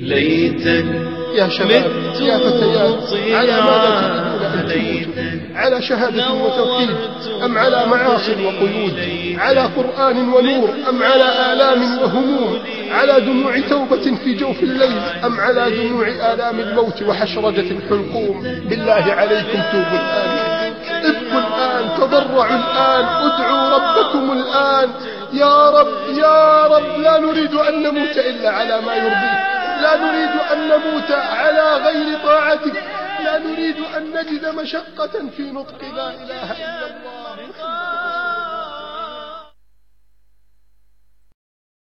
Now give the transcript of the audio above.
ليتني يا شباب يا فتيات على ماذا تريدون على شهادة وتوحيد أم على معاصي وقيود؟ على قرآن ونور أم على آلام وهموم؟ على دموع توبة في جوف الليل أم على دموع آلام الموت وحشرجة الحلقوم بالله عليكم توبوا الآن. ابكوا الآن تضرعوا الآن ادعوا ربكم الآن. يا رب يا رب لا نريد أن نموت إلا على ما يرضيك. لا نريد أن نموت على غير طاعتك. لا نريد أن نجد مشقة في نطق لا إله إلا الله.